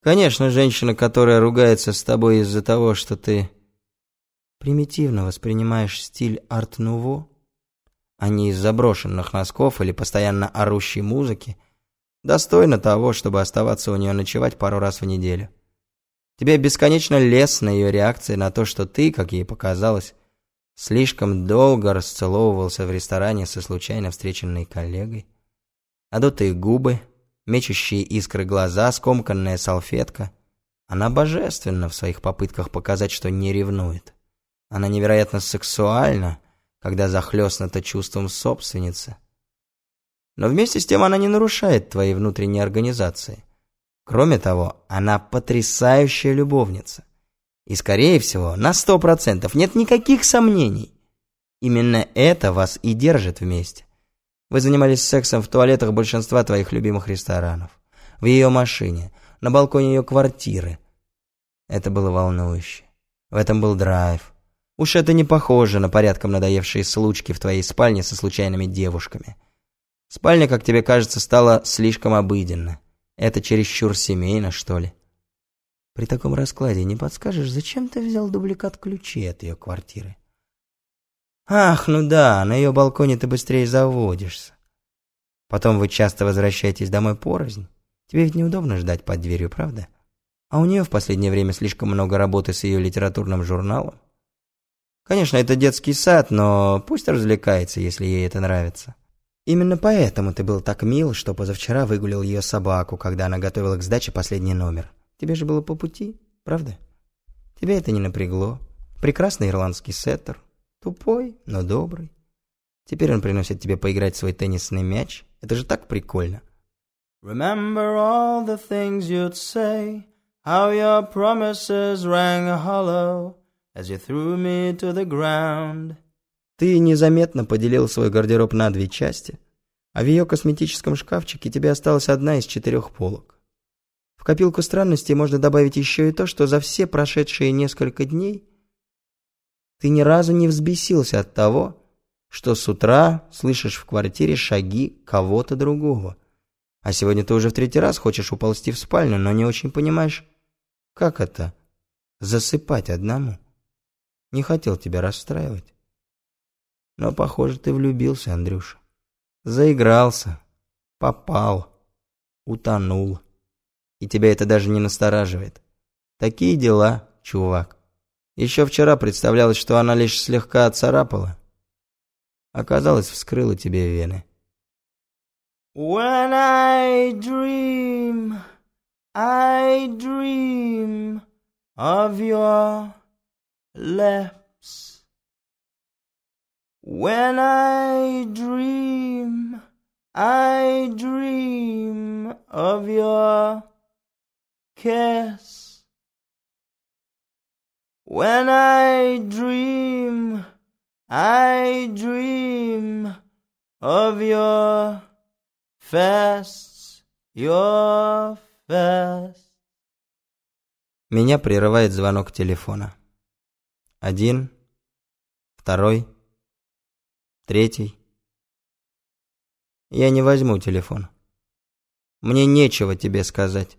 Конечно, женщина, которая ругается с тобой из-за того, что ты примитивно воспринимаешь стиль арт-нуво, а не из заброшенных носков или постоянно орущей музыки, достойна того, чтобы оставаться у нее ночевать пару раз в неделю. Тебе бесконечно лестна ее реакция на то, что ты, как ей показалось, слишком долго расцеловывался в ресторане со случайно встреченной коллегой. Надутые губы, мечущие искры глаза, скомканная салфетка. Она божественна в своих попытках показать, что не ревнует. Она невероятно сексуальна, когда захлестнута чувством собственницы. Но вместе с тем она не нарушает твоей внутренней организации. Кроме того, она потрясающая любовница. И, скорее всего, на сто процентов нет никаких сомнений. Именно это вас и держит вместе. Вы занимались сексом в туалетах большинства твоих любимых ресторанов. В ее машине, на балконе ее квартиры. Это было волнующе. В этом был драйв. Уж это не похоже на порядком надоевшие случки в твоей спальне со случайными девушками. Спальня, как тебе кажется, стала слишком обыденна. Это чересчур семейно, что ли? При таком раскладе не подскажешь, зачем ты взял дубликат ключей от ее квартиры? Ах, ну да, на ее балконе ты быстрее заводишься. Потом вы часто возвращаетесь домой порознь. Тебе ведь неудобно ждать под дверью, правда? А у нее в последнее время слишком много работы с ее литературным журналом. Конечно, это детский сад, но пусть развлекается, если ей это нравится. Именно поэтому ты был так мил, что позавчера выгулил ее собаку, когда она готовила к сдаче последний номер. Тебе же было по пути, правда? Тебя это не напрягло. Прекрасный ирландский сеттер. Тупой, но добрый. Теперь он приносит тебе поиграть в свой теннисный мяч. Это же так прикольно. Remember all the things you'd say, how your promises rang hollow as you threw me to the ground. Ты незаметно поделил свой гардероб на две части, а в ее косметическом шкафчике тебе осталась одна из четырех полок. В копилку странностей можно добавить еще и то, что за все прошедшие несколько дней ты ни разу не взбесился от того, что с утра слышишь в квартире шаги кого-то другого. А сегодня ты уже в третий раз хочешь уползти в спальню, но не очень понимаешь, как это – засыпать одному. Не хотел тебя расстраивать. Но, похоже, ты влюбился, Андрюша. Заигрался, попал, утонул. И тебя это даже не настораживает. Такие дела, чувак. Еще вчера представлялось, что она лишь слегка отцарапала. Оказалось, вскрыла тебе вены. When I dream, I dream of your lips. When I dream, I dream of your kiss. When I dream, I dream of your face, your face. Меня прерывает звонок телефона. Один, второй. Третий. Я не возьму телефон. Мне нечего тебе сказать.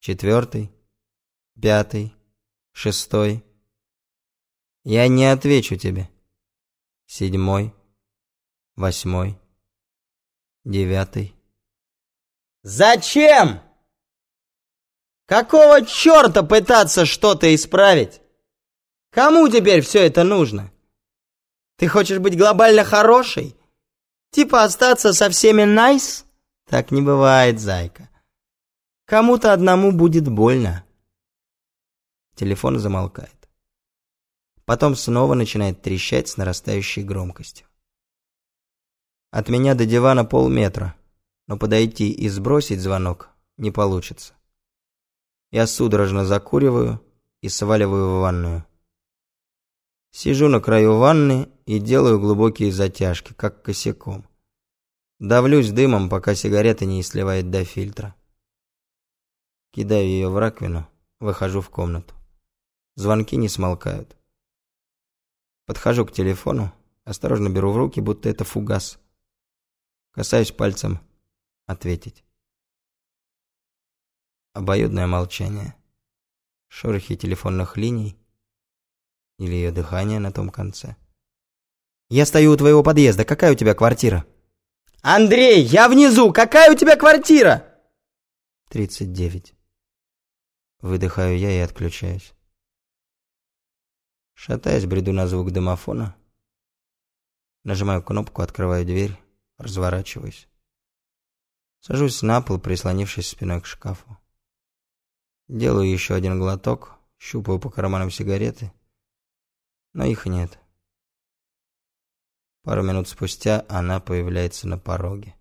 Четвертый. Пятый. Шестой. Я не отвечу тебе. Седьмой. Восьмой. Девятый. Зачем? Какого черта пытаться что-то исправить? Кому теперь все это нужно? Ты хочешь быть глобально хорошей? Типа остаться со всеми найс? Nice? Так не бывает, зайка. Кому-то одному будет больно. Телефон замолкает. Потом снова начинает трещать с нарастающей громкостью. От меня до дивана полметра, но подойти и сбросить звонок не получится. Я судорожно закуриваю и сваливаю в ванную. Сижу на краю ванны и делаю глубокие затяжки, как косяком. Давлюсь дымом, пока сигарета не сливает до фильтра. Кидаю ее в раковину, выхожу в комнату. Звонки не смолкают. Подхожу к телефону, осторожно беру в руки, будто это фугас. Касаюсь пальцем ответить. Обоюдное молчание. Шорохи телефонных линий. Или ее дыхание на том конце. «Я стою у твоего подъезда. Какая у тебя квартира?» «Андрей, я внизу! Какая у тебя квартира?» «Тридцать девять». Выдыхаю я и отключаюсь. Шатаясь, бреду на звук домофона. Нажимаю кнопку, открываю дверь, разворачиваюсь. Сажусь на пол, прислонившись спиной к шкафу. Делаю еще один глоток, щупаю по карманам сигареты, но их нет. Пару минут спустя она появляется на пороге.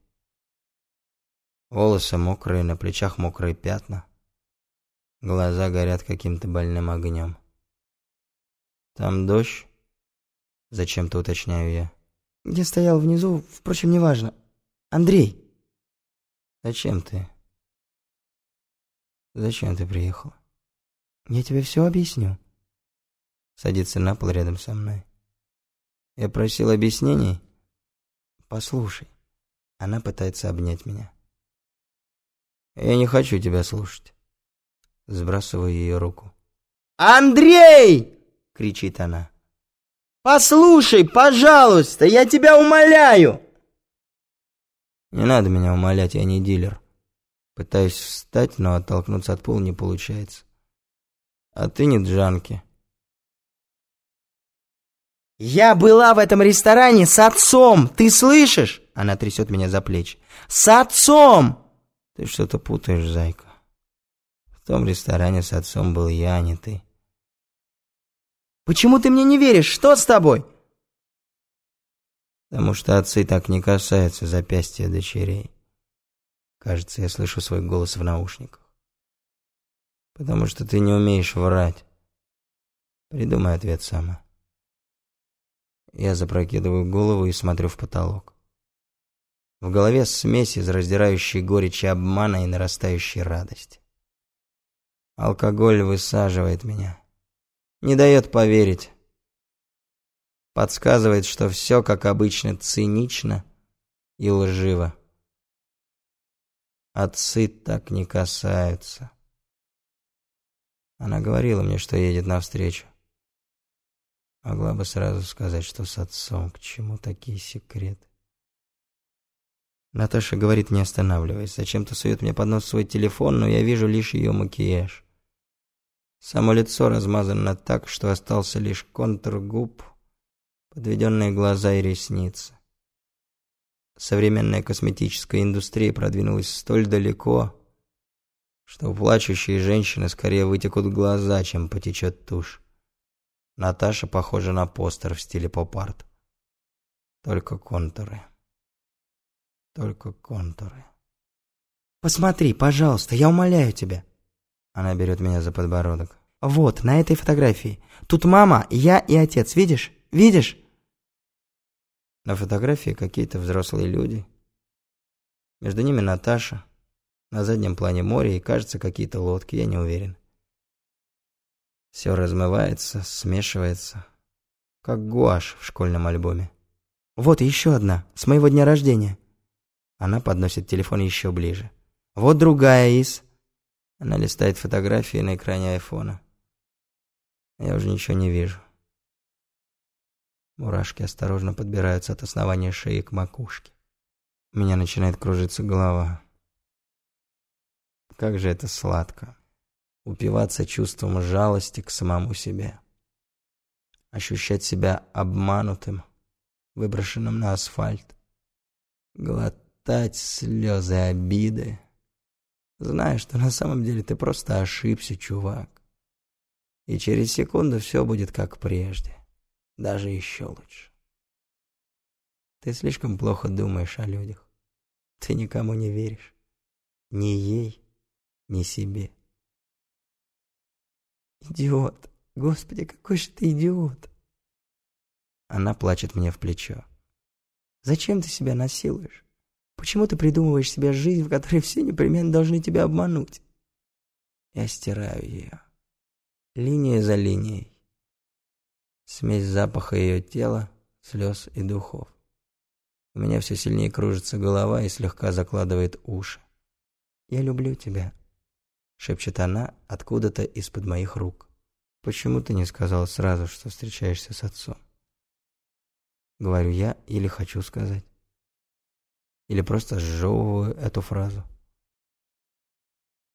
Волосы мокрые, на плечах мокрые пятна. Глаза горят каким-то больным огнем. «Там дождь?» Зачем-то уточняю я. «Я стоял внизу, впрочем, неважно. Андрей!» «Зачем ты?» «Зачем ты приехал?» «Я тебе все объясню». Садится на пол рядом со мной. «Я просил объяснений?» «Послушай». Она пытается обнять меня. «Я не хочу тебя слушать». Сбрасываю ее руку. «Андрей!» — кричит она. «Послушай, пожалуйста, я тебя умоляю!» «Не надо меня умолять, я не дилер». Пытаюсь встать, но оттолкнуться от пола не получается. «А ты не джанки». «Я была в этом ресторане с отцом, ты слышишь?» Она трясет меня за плечи. «С отцом!» «Ты что-то путаешь, зайка. В том ресторане с отцом был я, а не ты». «Почему ты мне не веришь? Что с тобой?» «Потому что отцы так не касаются запястья дочерей». Кажется, я слышу свой голос в наушниках. «Потому что ты не умеешь врать. Придумай ответ сама». Я запрокидываю голову и смотрю в потолок. В голове смесь из раздирающей горечи обмана и нарастающей радости. Алкоголь высаживает меня. Не дает поверить. Подсказывает, что все, как обычно, цинично и лживо. Отцы так не касаются. Она говорила мне, что едет навстречу. Могла бы сразу сказать, что с отцом, к чему такие секреты. Наташа говорит, не останавливаясь. Зачем-то сует мне под нос свой телефон, но я вижу лишь ее макияж. Само лицо размазано так, что остался лишь контур губ, подведенные глаза и ресницы. Современная косметическая индустрия продвинулась столь далеко, что у плачущей женщины скорее вытекут глаза, чем потечет тушь. Наташа похожа на постер в стиле поп-арт. Только контуры. Только контуры. «Посмотри, пожалуйста, я умоляю тебя». Она берет меня за подбородок. «Вот, на этой фотографии. Тут мама, я и отец, видишь? Видишь?» На фотографии какие-то взрослые люди. Между ними Наташа. На заднем плане море и, кажется, какие-то лодки, я не уверен. Все размывается, смешивается, как гуашь в школьном альбоме. Вот еще одна, с моего дня рождения. Она подносит телефон еще ближе. Вот другая из... Она листает фотографии на экране айфона. Я уже ничего не вижу. Мурашки осторожно подбираются от основания шеи к макушке. У меня начинает кружиться голова. Как же это сладко упиваться чувством жалости к самому себе, ощущать себя обманутым, выброшенным на асфальт, глотать слезы обиды, зная, что на самом деле ты просто ошибся, чувак. И через секунду все будет как прежде, даже еще лучше. Ты слишком плохо думаешь о людях. Ты никому не веришь. Ни ей, ни себе. «Идиот! Господи, какой же ты идиот!» Она плачет мне в плечо. «Зачем ты себя насилуешь? Почему ты придумываешь себе жизнь, в которой все непременно должны тебя обмануть?» Я стираю ее. Линия за линией. Смесь запаха ее тела, слез и духов. У меня все сильнее кружится голова и слегка закладывает уши. «Я люблю тебя», шепчет она откуда-то из-под моих рук. Почему ты не сказал сразу, что встречаешься с отцом? Говорю я или хочу сказать. Или просто сжевываю эту фразу.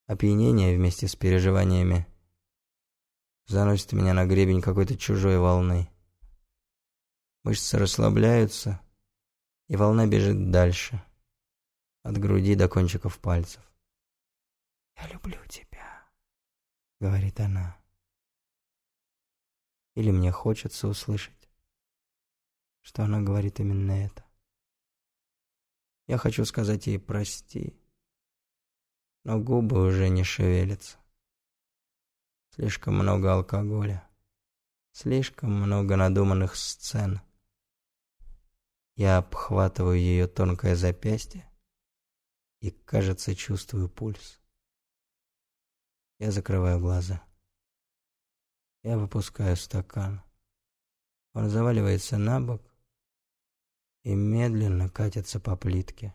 Опьянение вместе с переживаниями заносит меня на гребень какой-то чужой волны. Мышцы расслабляются, и волна бежит дальше, от груди до кончиков пальцев. «Я люблю тебя», — говорит она. Или мне хочется услышать, что она говорит именно это. Я хочу сказать ей «прости», но губы уже не шевелятся. Слишком много алкоголя, слишком много надуманных сцен. Я обхватываю ее тонкое запястье и, кажется, чувствую пульс. Я закрываю глаза. Я выпускаю стакан. Он заваливается на бок и медленно катится по плитке,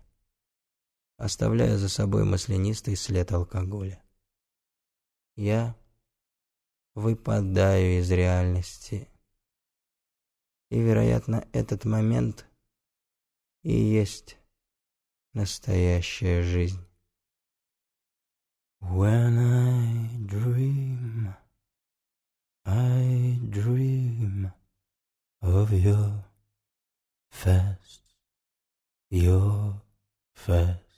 оставляя за собой маслянистый след алкоголя. Я выпадаю из реальности. И, вероятно, этот момент и есть настоящая жизнь. When I dream, I dream of your fast, your fast